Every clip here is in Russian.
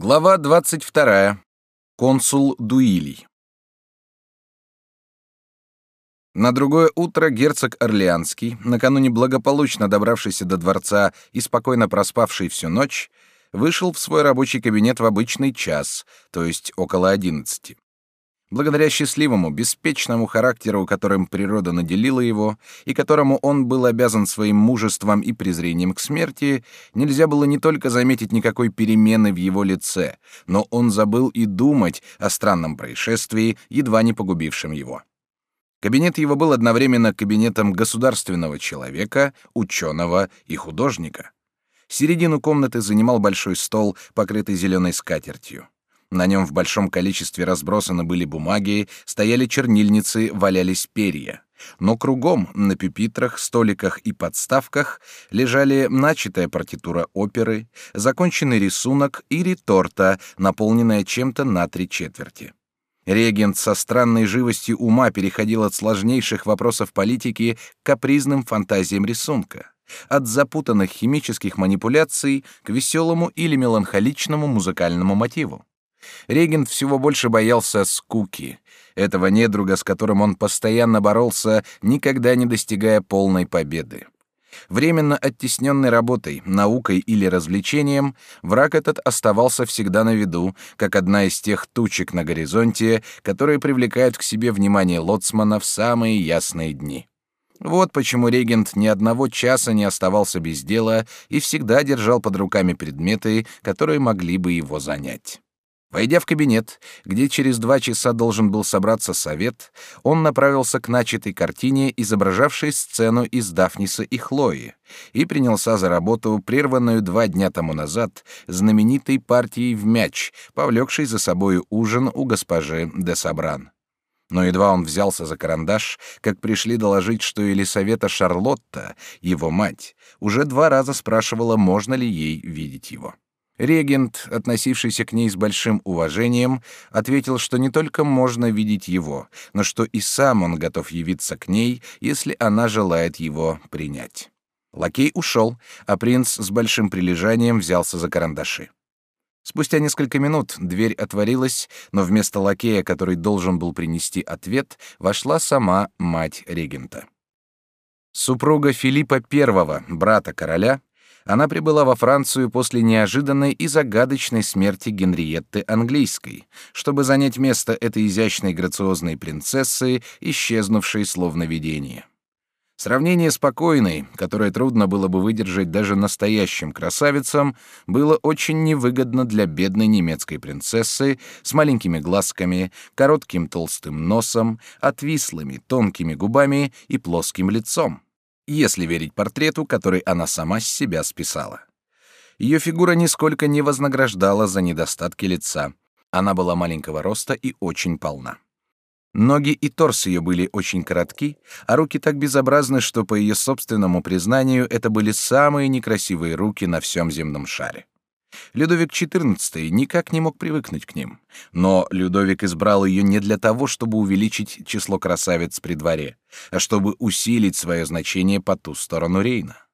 Глава 22. Консул Дуилий. На другое утро герцог Орлеанский, накануне благополучно добравшийся до дворца и спокойно проспавший всю ночь, вышел в свой рабочий кабинет в обычный час, то есть около одиннадцати. Благодаря счастливому, беспечному характеру, которым природа наделила его, и которому он был обязан своим мужеством и презрением к смерти, нельзя было не только заметить никакой перемены в его лице, но он забыл и думать о странном происшествии, едва не погубившем его. Кабинет его был одновременно кабинетом государственного человека, ученого и художника. Середину комнаты занимал большой стол, покрытый зеленой скатертью. На нем в большом количестве разбросаны были бумаги, стояли чернильницы, валялись перья. Но кругом, на пюпитрах, столиках и подставках лежали начатая партитура оперы, законченный рисунок и реторта, наполненная чем-то на три четверти. Регент со странной живостью ума переходил от сложнейших вопросов политики к капризным фантазиям рисунка, от запутанных химических манипуляций к веселому или меланхоличному музыкальному мотиву. Регент всего больше боялся скуки, этого недруга, с которым он постоянно боролся, никогда не достигая полной победы. Временно оттесненный работой, наукой или развлечением, враг этот оставался всегда на виду, как одна из тех тучек на горизонте, которые привлекают к себе внимание лоцмана в самые ясные дни. Вот почему регент ни одного часа не оставался без дела и всегда держал под руками предметы, которые могли бы его занять. Войдя в кабинет, где через два часа должен был собраться совет, он направился к начатой картине, изображавшей сцену из Дафниса и Хлои, и принялся за работу, прерванную два дня тому назад, знаменитой партией в мяч, повлекшей за собою ужин у госпожи де Сабран. Но едва он взялся за карандаш, как пришли доложить, что Елисавета Шарлотта, его мать, уже два раза спрашивала, можно ли ей видеть его. Регент, относившийся к ней с большим уважением, ответил, что не только можно видеть его, но что и сам он готов явиться к ней, если она желает его принять. Лакей ушел, а принц с большим прилежанием взялся за карандаши. Спустя несколько минут дверь отворилась, но вместо лакея, который должен был принести ответ, вошла сама мать регента. Супруга Филиппа I, брата короля, она прибыла во Францию после неожиданной и загадочной смерти Генриетты Английской, чтобы занять место этой изящной грациозной принцессы, исчезнувшей словно видение. Сравнение спокойной, которое трудно было бы выдержать даже настоящим красавицам, было очень невыгодно для бедной немецкой принцессы с маленькими глазками, коротким толстым носом, отвислыми тонкими губами и плоским лицом если верить портрету, который она сама с себя списала. Ее фигура нисколько не вознаграждала за недостатки лица. Она была маленького роста и очень полна. Ноги и торс ее были очень коротки, а руки так безобразны, что, по ее собственному признанию, это были самые некрасивые руки на всем земном шаре. Людовик XIV никак не мог привыкнуть к ним, но Людовик избрал ее не для того, чтобы увеличить число красавиц при дворе, а чтобы усилить свое значение по ту сторону Рейна.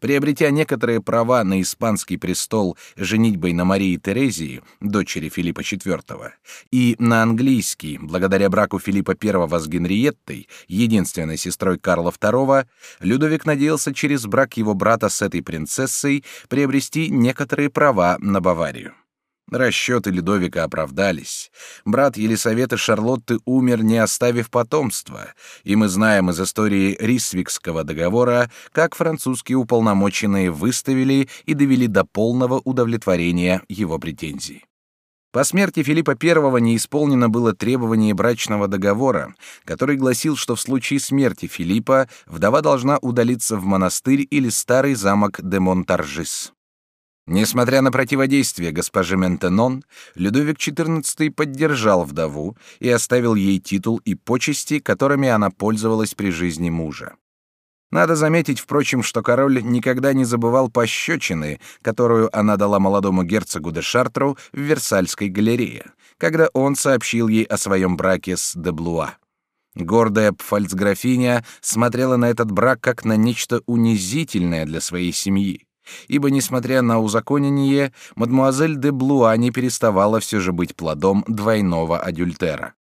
Приобретя некоторые права на испанский престол женитьбой на Марии Терезии, дочери Филиппа IV, и на английский, благодаря браку Филиппа I с Генриеттой, единственной сестрой Карла II, Людовик надеялся через брак его брата с этой принцессой приобрести некоторые права на Баварию. Расчеты Людовика оправдались. Брат Елисаветы Шарлотты умер, не оставив потомства, и мы знаем из истории Рисвикского договора, как французские уполномоченные выставили и довели до полного удовлетворения его претензий. По смерти Филиппа I не исполнено было требование брачного договора, который гласил, что в случае смерти Филиппа вдова должна удалиться в монастырь или старый замок де Монтаржис. Несмотря на противодействие госпожи Ментенон, Людовик XIV поддержал вдову и оставил ей титул и почести, которыми она пользовалась при жизни мужа. Надо заметить, впрочем, что король никогда не забывал пощечины, которую она дала молодому герцогу де Шартру в Версальской галерее, когда он сообщил ей о своем браке с де Блуа. Гордая пфальцграфиня смотрела на этот брак как на нечто унизительное для своей семьи Ибо, несмотря на узаконение, мадмуазель де Блуа не переставала все же быть плодом двойного адюльтера.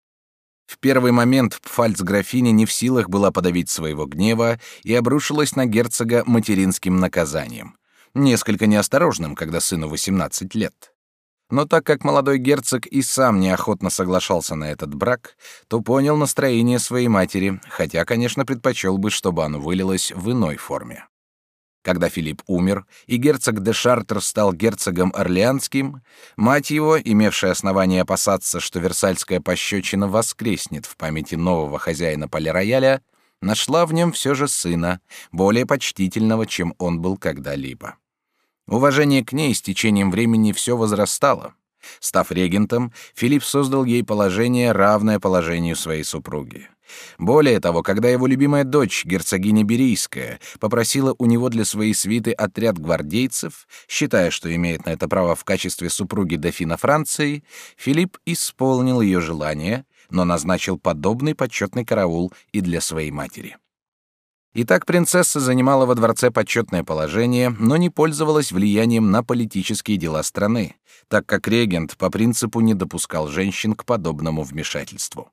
В первый момент пфальцграфиня не в силах была подавить своего гнева и обрушилась на герцога материнским наказанием. Несколько неосторожным, когда сыну 18 лет. Но так как молодой герцог и сам неохотно соглашался на этот брак, то понял настроение своей матери, хотя, конечно, предпочел бы, чтобы оно вылилось в иной форме. Когда Филипп умер, и герцог де Шартер стал герцогом Орлеанским, мать его, имевшая основание опасаться, что Версальская пощечина воскреснет в памяти нового хозяина полирояля, нашла в нем все же сына, более почтительного, чем он был когда-либо. Уважение к ней с течением времени все возрастало. Став регентом, Филипп создал ей положение, равное положению своей супруги. Более того, когда его любимая дочь, герцогиня Берийская, попросила у него для своей свиты отряд гвардейцев, считая, что имеет на это право в качестве супруги дофина Франции, Филипп исполнил ее желание, но назначил подобный почетный караул и для своей матери. Итак, принцесса занимала во дворце почетное положение, но не пользовалась влиянием на политические дела страны, так как регент по принципу не допускал женщин к подобному вмешательству.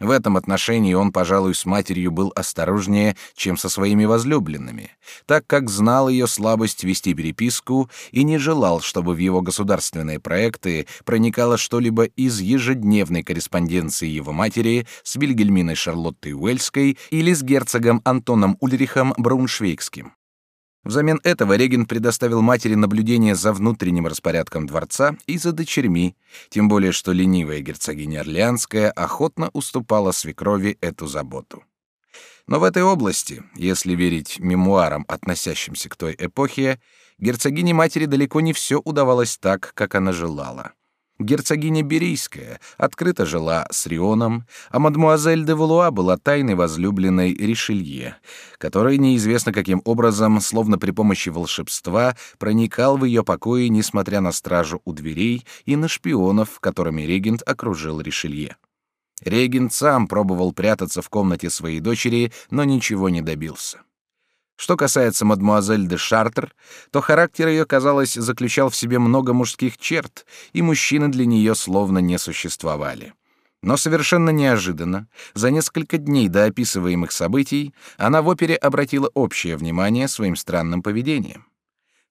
В этом отношении он, пожалуй, с матерью был осторожнее, чем со своими возлюбленными, так как знал ее слабость вести переписку и не желал, чтобы в его государственные проекты проникало что-либо из ежедневной корреспонденции его матери с Вильгельминой Шарлоттой Уэльской или с герцогом Антоном Ульрихом Брауншвейгским. Взамен этого регент предоставил матери наблюдение за внутренним распорядком дворца и за дочерьми, тем более что ленивая герцогиня Орлеанская охотно уступала свекрови эту заботу. Но в этой области, если верить мемуарам, относящимся к той эпохе, герцогине матери далеко не все удавалось так, как она желала. Герцогиня Берийская открыто жила с Рионом, а мадмуазель де Валуа была тайной возлюбленной Ришелье, который неизвестно каким образом, словно при помощи волшебства, проникал в ее покои, несмотря на стражу у дверей и на шпионов, которыми регент окружил Ришелье. Регент сам пробовал прятаться в комнате своей дочери, но ничего не добился. Что касается мадмуазель де Шартер, то характер ее, казалось, заключал в себе много мужских черт, и мужчины для нее словно не существовали. Но совершенно неожиданно, за несколько дней до описываемых событий, она в опере обратила общее внимание своим странным поведением.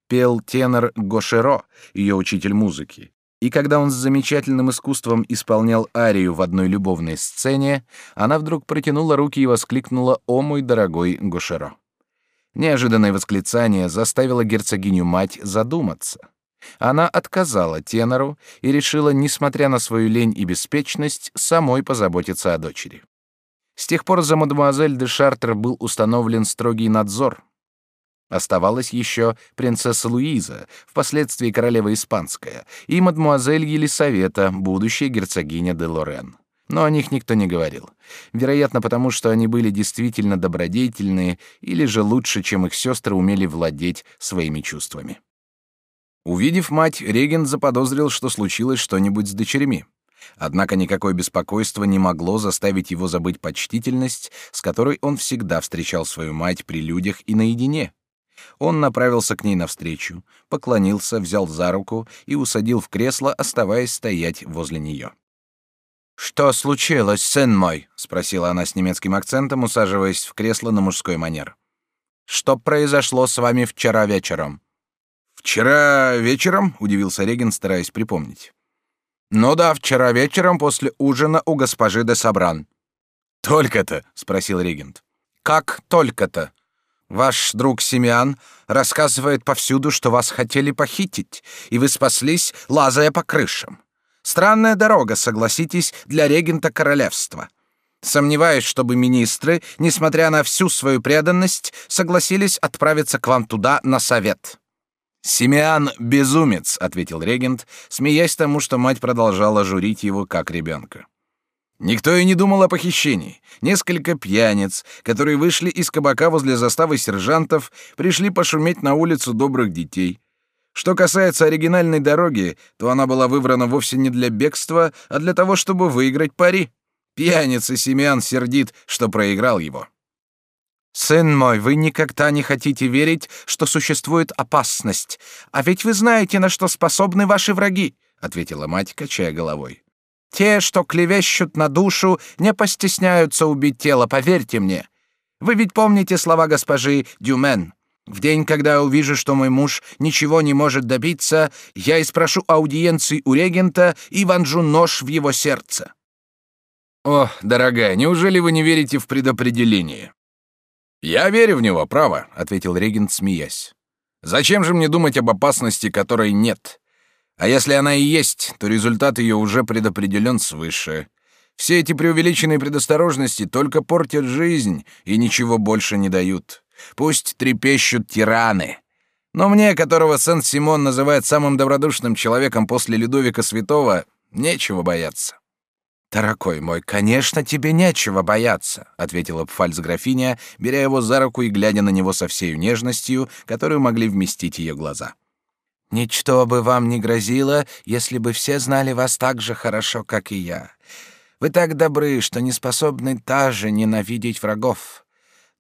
Пел тенор Гошеро, ее учитель музыки, и когда он с замечательным искусством исполнял арию в одной любовной сцене, она вдруг протянула руки и воскликнула «О мой дорогой Гошеро!». Неожиданное восклицание заставило герцогиню-мать задуматься. Она отказала тенору и решила, несмотря на свою лень и беспечность, самой позаботиться о дочери. С тех пор за мадемуазель де Шартер был установлен строгий надзор. Оставалась еще принцесса Луиза, впоследствии королева испанская, и мадемуазель Елисавета, будущая герцогиня де Лорен но о них никто не говорил. Вероятно, потому что они были действительно добродетельные или же лучше, чем их сестры, умели владеть своими чувствами. Увидев мать, регент заподозрил, что случилось что-нибудь с дочерьми. Однако никакое беспокойство не могло заставить его забыть почтительность, с которой он всегда встречал свою мать при людях и наедине. Он направился к ней навстречу, поклонился, взял за руку и усадил в кресло, оставаясь стоять возле нее. «Что случилось, сын мой?» — спросила она с немецким акцентом, усаживаясь в кресло на мужской манер. «Что произошло с вами вчера вечером?» «Вчера вечером?» — удивился Реген, стараясь припомнить. «Ну да, вчера вечером после ужина у госпожи де Сабран». «Только-то?» — спросил регент. «Как только-то? Ваш друг Семян рассказывает повсюду, что вас хотели похитить, и вы спаслись, лазая по крышам. Странная дорога, согласитесь, для регента королевства. Сомневаюсь, чтобы министры, несмотря на всю свою преданность, согласились отправиться к вам туда на совет. Симеан безумец, ответил регент, смеясь тому, что мать продолжала журить его как ребенка. Никто и не думал о похищении. Несколько пьяниц, которые вышли из кабака возле заставы сержантов, пришли пошуметь на улицу добрых детей. Что касается оригинальной дороги, то она была выбрана вовсе не для бегства, а для того, чтобы выиграть пари. Пьяница Семян сердит, что проиграл его. Сын мой, вы никогда не хотите верить, что существует опасность, а ведь вы знаете, на что способны ваши враги, ответила мать, качая головой. Те, что клевещут на душу, не постесняются убить тело, поверьте мне. Вы ведь помните слова госпожи Дюмен. В день, когда увижу, что мой муж ничего не может добиться, я и спрошу аудиенции у регента и вонжу нож в его сердце. О, дорогая, неужели вы не верите в предопределение? Я верю в него, право, ответил регент, смеясь. Зачем же мне думать об опасности, которой нет? А если она и есть, то результат ее уже предопределен свыше. Все эти преувеличенные предосторожности только портят жизнь и ничего больше не дают. Пусть трепещут тираны. Но мне, которого Сен-Симон называет самым добродушным человеком после Людовика Святого, нечего бояться. «Дорогой мой, конечно, тебе нечего бояться», — ответила пфальц-графиня, беря его за руку и глядя на него со всей нежностью, которую могли вместить ее глаза. Ничто бы вам не грозило, если бы все знали вас так же хорошо, как и я. Вы так добры, что не способны даже ненавидеть врагов.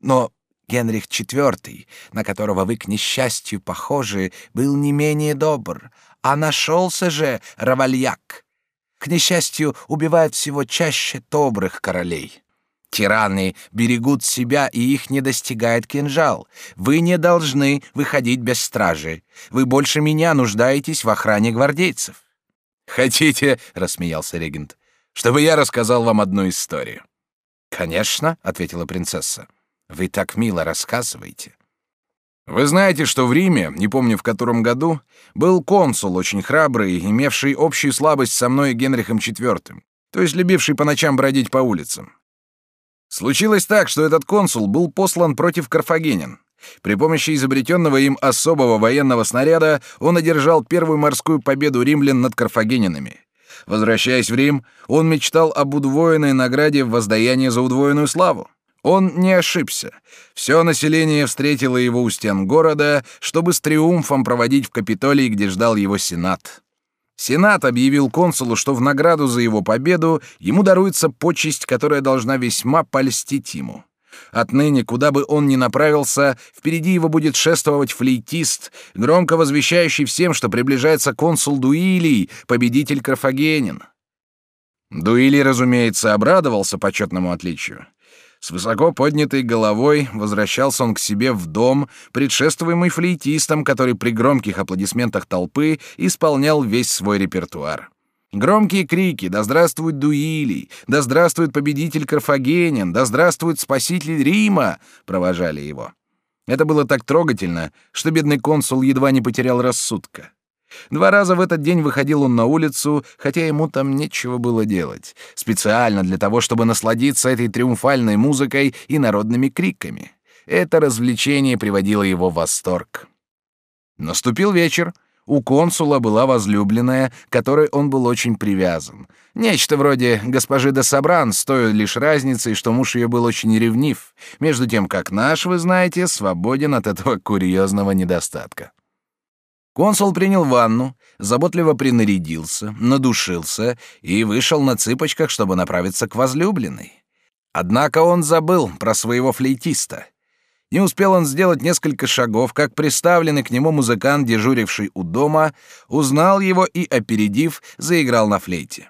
Но Генрих IV, на которого вы, к несчастью, похожи, был не менее добр, а нашелся же Равальяк. К несчастью, убивает всего чаще добрых королей. Тираны берегут себя, и их не достигает кинжал. Вы не должны выходить без стражи. Вы больше меня нуждаетесь в охране гвардейцев. Хотите, рассмеялся регент, чтобы я рассказал вам одну историю. Конечно, ответила принцесса. Вы так мило рассказываете. Вы знаете, что в Риме, не помню в котором году, был консул очень храбрый, имевший общую слабость со мной и Генрихом IV, то есть любивший по ночам бродить по улицам. Случилось так, что этот консул был послан против карфагенян. При помощи изобретенного им особого военного снаряда он одержал первую морскую победу римлян над карфагенянами. Возвращаясь в Рим, он мечтал об удвоенной награде в воздаянии за удвоенную славу. Он не ошибся. Все население встретило его у стен города, чтобы с триумфом проводить в Капитолий, где ждал его Сенат. Сенат объявил консулу, что в награду за его победу ему даруется почесть, которая должна весьма польстить ему. Отныне, куда бы он ни направился, впереди его будет шествовать флейтист, громко возвещающий всем, что приближается консул Дуилий, победитель Карфагенин. Дуилий, разумеется, обрадовался почетному отличию. С высоко поднятой головой возвращался он к себе в дом, предшествуемый флейтистом, который при громких аплодисментах толпы исполнял весь свой репертуар. Громкие крики «Да здравствует Дуилий! Да здравствует победитель Карфагенин! Да здравствует спаситель Рима!» провожали его. Это было так трогательно, что бедный консул едва не потерял рассудка. Два раза в этот день выходил он на улицу, хотя ему там нечего было делать, специально для того, чтобы насладиться этой триумфальной музыкой и народными криками. Это развлечение приводило его в восторг. Наступил вечер. У консула была возлюбленная, которой он был очень привязан. Нечто вроде госпожи де Сабран, с той лишь разницей, что муж ее был очень ревнив, между тем как наш, вы знаете, свободен от этого курьезного недостатка. Консул принял ванну, заботливо принарядился, надушился и вышел на цыпочках, чтобы направиться к возлюбленной. Однако он забыл про своего флейтиста. Не успел он сделать несколько шагов, как приставленный к нему музыкант, дежуривший у дома, узнал его и, опередив, заиграл на флейте.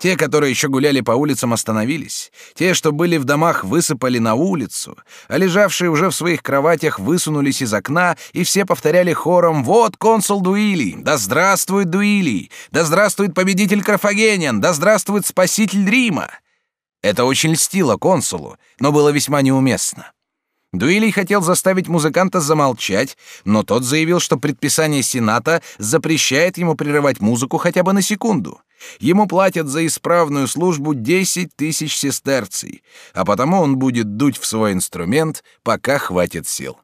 Те, которые еще гуляли по улицам, остановились. Те, что были в домах, высыпали на улицу, а лежавшие уже в своих кроватях высунулись из окна, и все повторяли хором «Вот консул Дуилий! Да здравствует Дуилий! Да здравствует победитель Карфагенин! Да здравствует спаситель Рима!» Это очень льстило консулу, но было весьма неуместно. Дуилий хотел заставить музыканта замолчать, но тот заявил, что предписание Сената запрещает ему прерывать музыку хотя бы на секунду. Ему платят за исправную службу десять тысяч сестерций, а потому он будет дуть в свой инструмент, пока хватит сил.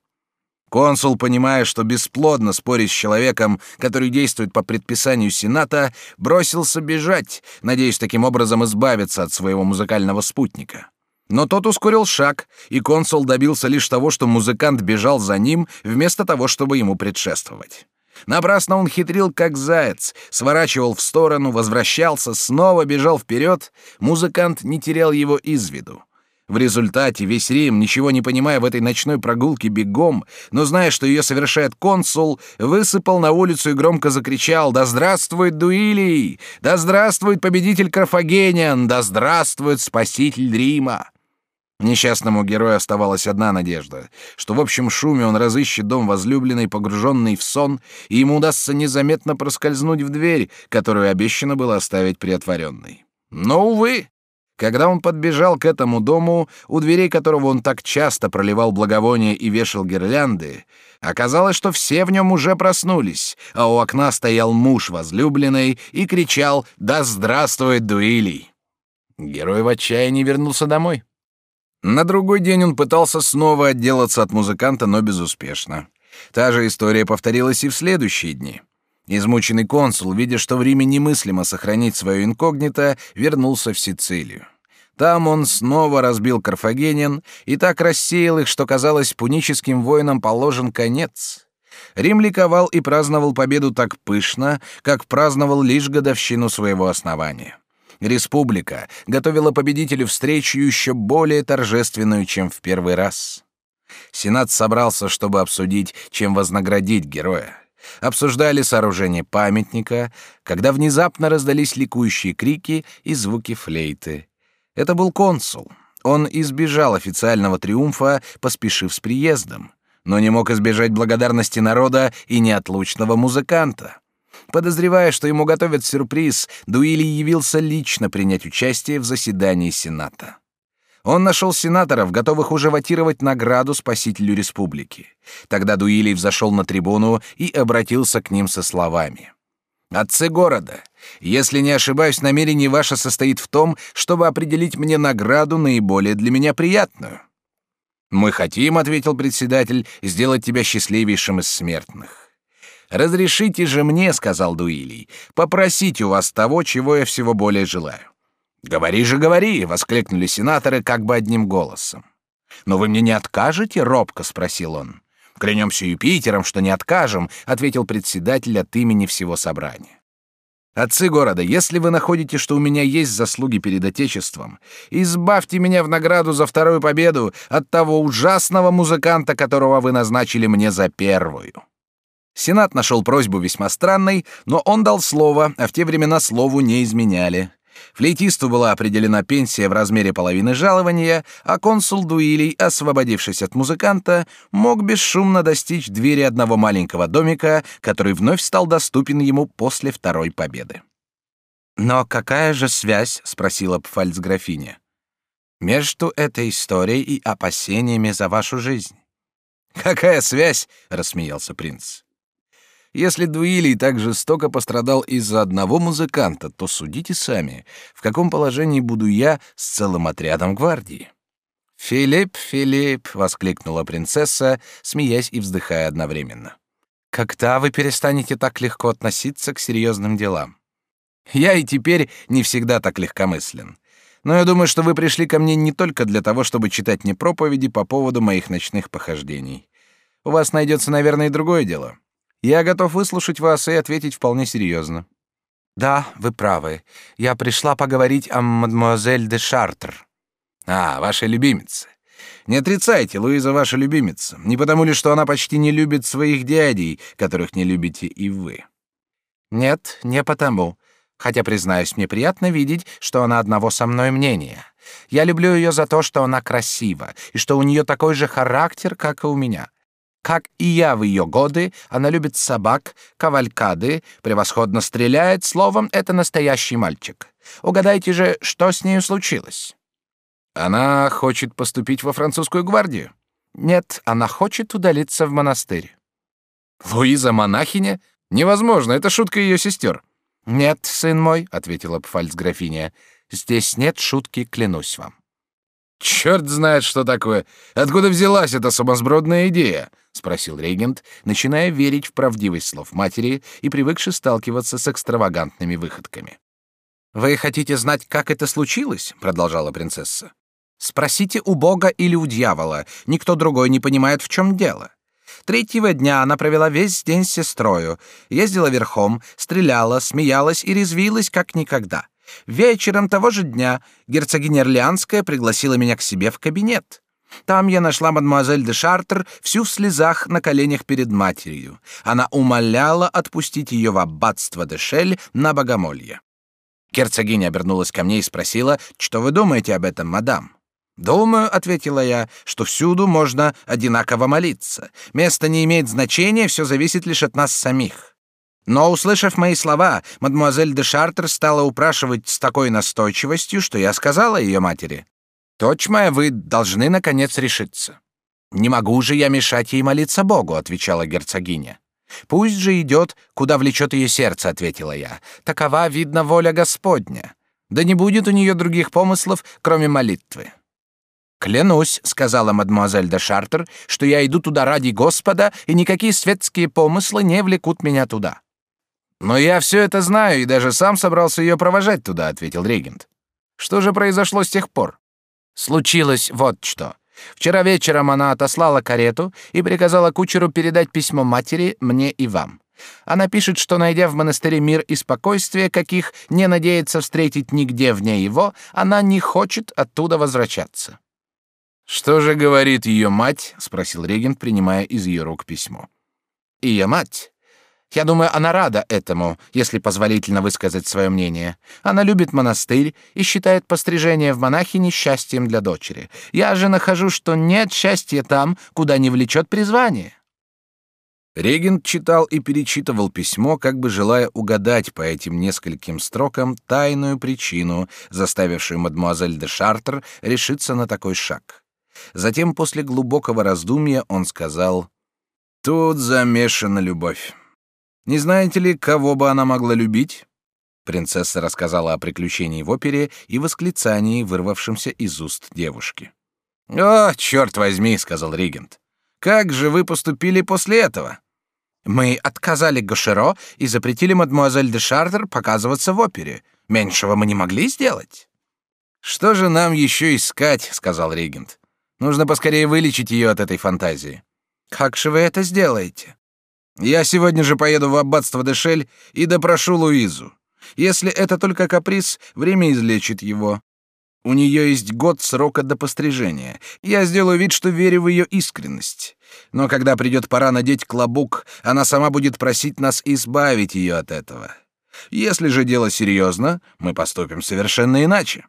Консул, понимая, что бесплодно спорить с человеком, который действует по предписанию Сената, бросился бежать, надеясь таким образом избавиться от своего музыкального спутника. Но тот ускорил шаг, и консул добился лишь того, что музыкант бежал за ним, вместо того, чтобы ему предшествовать. Напрасно он хитрил, как заяц, сворачивал в сторону, возвращался, снова бежал вперед. Музыкант не терял его из виду. В результате весь Рим, ничего не понимая в этой ночной прогулке бегом, но зная, что ее совершает консул, высыпал на улицу и громко закричал «Да здравствует Дуилий! Да здравствует победитель Карфагенян! Да здравствует спаситель Рима!» Несчастному герою оставалась одна надежда, что в общем шуме он разыщет дом возлюбленной, погруженный в сон, и ему удастся незаметно проскользнуть в дверь, которую обещано было оставить приотворенной. Но, увы, когда он подбежал к этому дому, у дверей которого он так часто проливал благовония и вешал гирлянды, оказалось, что все в нем уже проснулись, а у окна стоял муж возлюбленной и кричал «Да здравствует Дуилий!». Герой в отчаянии вернулся домой. На другой день он пытался снова отделаться от музыканта, но безуспешно. Та же история повторилась и в следующие дни. Измученный консул, видя, что в Риме немыслимо сохранить свое инкогнито, вернулся в Сицилию. Там он снова разбил карфагенян и так рассеял их, что, казалось, пуническим воинам положен конец. Рим ликовал и праздновал победу так пышно, как праздновал лишь годовщину своего основания. Республика готовила победителю встречу еще более торжественную, чем в первый раз. Сенат собрался, чтобы обсудить, чем вознаградить героя. Обсуждали сооружение памятника, когда внезапно раздались ликующие крики и звуки флейты. Это был консул. Он избежал официального триумфа, поспешив с приездом, но не мог избежать благодарности народа и неотлучного музыканта. Подозревая, что ему готовят сюрприз, Дуили явился лично принять участие в заседании Сената. Он нашел сенаторов, готовых уже ватировать награду спасителю республики. Тогда Дуилий взошел на трибуну и обратился к ним со словами. «Отцы города, если не ошибаюсь, намерение ваше состоит в том, чтобы определить мне награду наиболее для меня приятную». «Мы хотим», — ответил председатель, — «сделать тебя счастливейшим из смертных». «Разрешите же мне, — сказал Дуилий, — попросить у вас того, чего я всего более желаю». «Говори же, говори!» — воскликнули сенаторы как бы одним голосом. «Но вы мне не откажете?» — робко спросил он. «Клянемся Юпитером, что не откажем», — ответил председатель от имени всего собрания. «Отцы города, если вы находите, что у меня есть заслуги перед Отечеством, избавьте меня в награду за вторую победу от того ужасного музыканта, которого вы назначили мне за первую». Сенат нашел просьбу весьма странной, но он дал слово, а в те времена слову не изменяли. Флейтисту была определена пенсия в размере половины жалования, а консул Дуилий, освободившись от музыканта, мог бесшумно достичь двери одного маленького домика, который вновь стал доступен ему после второй победы. «Но какая же связь?» — спросила пфальцграфиня. «Между этой историей и опасениями за вашу жизнь». «Какая связь?» — рассмеялся принц. Если Дуилий так жестоко пострадал из-за одного музыканта, то судите сами, в каком положении буду я с целым отрядом гвардии. «Филипп, Филипп!» — воскликнула принцесса, смеясь и вздыхая одновременно. «Когда вы перестанете так легко относиться к серьезным делам? Я и теперь не всегда так легкомыслен. Но я думаю, что вы пришли ко мне не только для того, чтобы читать мне проповеди по поводу моих ночных похождений. У вас найдется, наверное, и другое дело. Я готов выслушать вас и ответить вполне серьезно. Да, вы правы. Я пришла поговорить о мадемуазель де Шартер. А, ваша любимица. Не отрицайте, Луиза ваша любимица. Не потому ли, что она почти не любит своих дядей, которых не любите и вы? Нет, не потому. Хотя, признаюсь, мне приятно видеть, что она одного со мной мнения. Я люблю ее за то, что она красива, и что у нее такой же характер, как и у меня. Как и я в ее годы, она любит собак, кавалькады, превосходно стреляет, словом, это настоящий мальчик. Угадайте же, что с нею случилось? Она хочет поступить во французскую гвардию? Нет, она хочет удалиться в монастырь. Луиза монахиня? Невозможно, это шутка ее сестер. Нет, сын мой, ответила пфальцграфиня. Здесь нет шутки, клянусь вам. Черт знает, что такое. Откуда взялась эта сумасбродная идея? Спросил регент, начиная верить в правдивость слов матери и привыкший сталкиваться с экстравагантными выходками. Вы хотите знать, как это случилось? продолжала принцесса. Спросите у Бога или у дьявола. Никто другой не понимает, в чем дело. Третьего дня она провела весь день с сестрою, ездила верхом, стреляла, смеялась и резвилась как никогда. Вечером того же дня герцогиня Орлеанская пригласила меня к себе в кабинет. Там я нашла мадемуазель де Шартер всю в слезах на коленях перед матерью. Она умоляла отпустить ее в аббатство де Шель на богомолье. Герцогиня обернулась ко мне и спросила, что вы думаете об этом, мадам? «Думаю», — ответила я, — «что всюду можно одинаково молиться. Место не имеет значения, все зависит лишь от нас самих». Но, услышав мои слова, мадемуазель де Шартер стала упрашивать с такой настойчивостью, что я сказала ее матери, «Дочь моя, вы должны, наконец, решиться». «Не могу же я мешать ей молиться Богу», — отвечала герцогиня. «Пусть же идет, куда влечет ее сердце», — ответила я. «Такова, видна воля Господня. Да не будет у нее других помыслов, кроме молитвы». «Клянусь», — сказала мадемуазель де Шартер, «что я иду туда ради Господа, и никакие светские помыслы не влекут меня туда». «Но я все это знаю и даже сам собрался ее провожать туда», — ответил регент. «Что же произошло с тех пор?» «Случилось вот что. Вчера вечером она отослала карету и приказала кучеру передать письмо матери, мне и вам. Она пишет, что, найдя в монастыре мир и спокойствие, каких не надеется встретить нигде вне его, она не хочет оттуда возвращаться». «Что же говорит ее мать?» — спросил регент, принимая из ее рук письмо. «Ее мать? Я думаю, она рада этому, если позволительно высказать свое мнение. Она любит монастырь и считает пострижение в монахи несчастьем для дочери. Я же нахожу, что нет счастья там, куда не влечет призвание». Регент читал и перечитывал письмо, как бы желая угадать по этим нескольким строкам тайную причину, заставившую мадемуазель де Шартер решиться на такой шаг. Затем, после глубокого раздумья, он сказал, «Тут замешана любовь. Не знаете ли, кого бы она могла любить?» Принцесса рассказала о приключении в опере и восклицании, вырвавшемся из уст девушки. «О, черт возьми!» — сказал регент. «Как же вы поступили после этого?» «Мы отказали Гошеро и запретили мадемуазель де Шартер показываться в опере. Меньшего мы не могли сделать». «Что же нам еще искать?» — сказал регент. Нужно поскорее вылечить ее от этой фантазии. Как же вы это сделаете? Я сегодня же поеду в аббатство Дешель и допрошу Луизу. Если это только каприз, время излечит его. У нее есть год срока до пострижения. Я сделаю вид, что верю в ее искренность. Но когда придет пора надеть клобук, она сама будет просить нас избавить ее от этого. Если же дело серьезно, мы поступим совершенно иначе.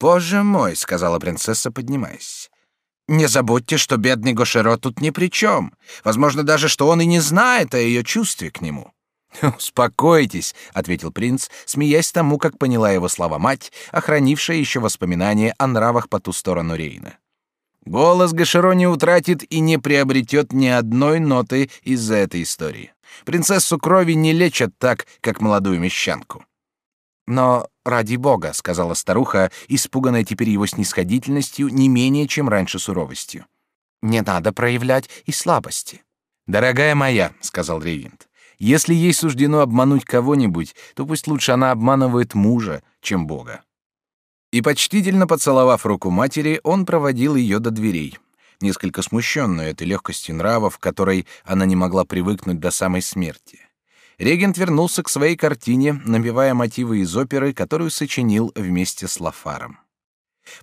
«Боже мой», — сказала принцесса, поднимаясь. Не забудьте, что бедный Гошеро тут ни при чем. Возможно даже, что он и не знает о ее чувстве к нему. «Успокойтесь», — ответил принц, смеясь тому, как поняла его слова мать, охранившая еще воспоминания о нравах по ту сторону Рейна. Голос Гашеро не утратит и не приобретет ни одной ноты из-за этой истории. Принцессу крови не лечат так, как молодую мещанку. Но ради бога, сказала старуха, испуганная теперь его снисходительностью не менее, чем раньше суровостью. Не надо проявлять и слабости. Дорогая моя, сказал регент, если ей суждено обмануть кого-нибудь, то пусть лучше она обманывает мужа, чем бога. И почтительно поцеловав руку матери, он проводил ее до дверей, несколько смущенную этой легкостью нрава, в которой она не могла привыкнуть до самой смерти. Регент вернулся к своей картине, напевая мотивы из оперы, которую сочинил вместе с Лафаром.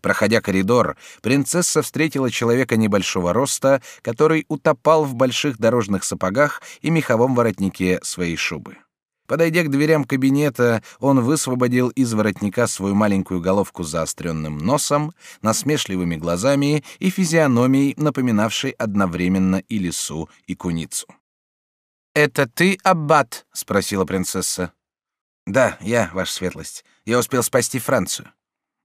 Проходя коридор, принцесса встретила человека небольшого роста, который утопал в больших дорожных сапогах и меховом воротнике своей шубы. Подойдя к дверям кабинета, он высвободил из воротника свою маленькую головку с заостренным носом, насмешливыми глазами и физиономией, напоминавшей одновременно и лису, и куницу. «Это ты, аббат?» — спросила принцесса. «Да, я, ваша светлость. Я успел спасти Францию».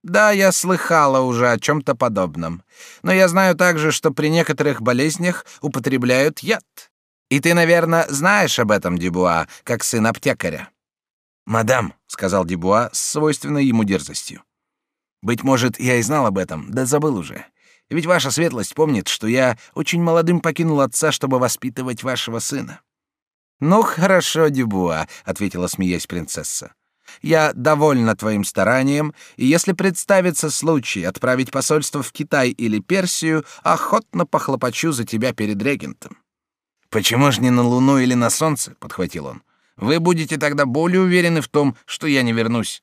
«Да, я слыхала уже о чем-то подобном. Но я знаю также, что при некоторых болезнях употребляют яд. И ты, наверное, знаешь об этом, Дебуа, как сын аптекаря». «Мадам», — сказал Дебуа с свойственной ему дерзостью. «Быть может, я и знал об этом, да забыл уже. Ведь ваша светлость помнит, что я очень молодым покинул отца, чтобы воспитывать вашего сына. «Ну, хорошо, Дюбуа», — ответила, смеясь принцесса. «Я довольна твоим старанием, и если представится случай отправить посольство в Китай или Персию, охотно похлопочу за тебя перед регентом». «Почему ж не на Луну или на Солнце?» — подхватил он. «Вы будете тогда более уверены в том, что я не вернусь».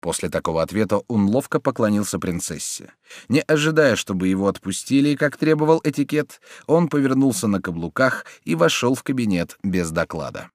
После такого ответа он ловко поклонился принцессе. Не ожидая, чтобы его отпустили, как требовал этикет, он повернулся на каблуках и вошел в кабинет без доклада.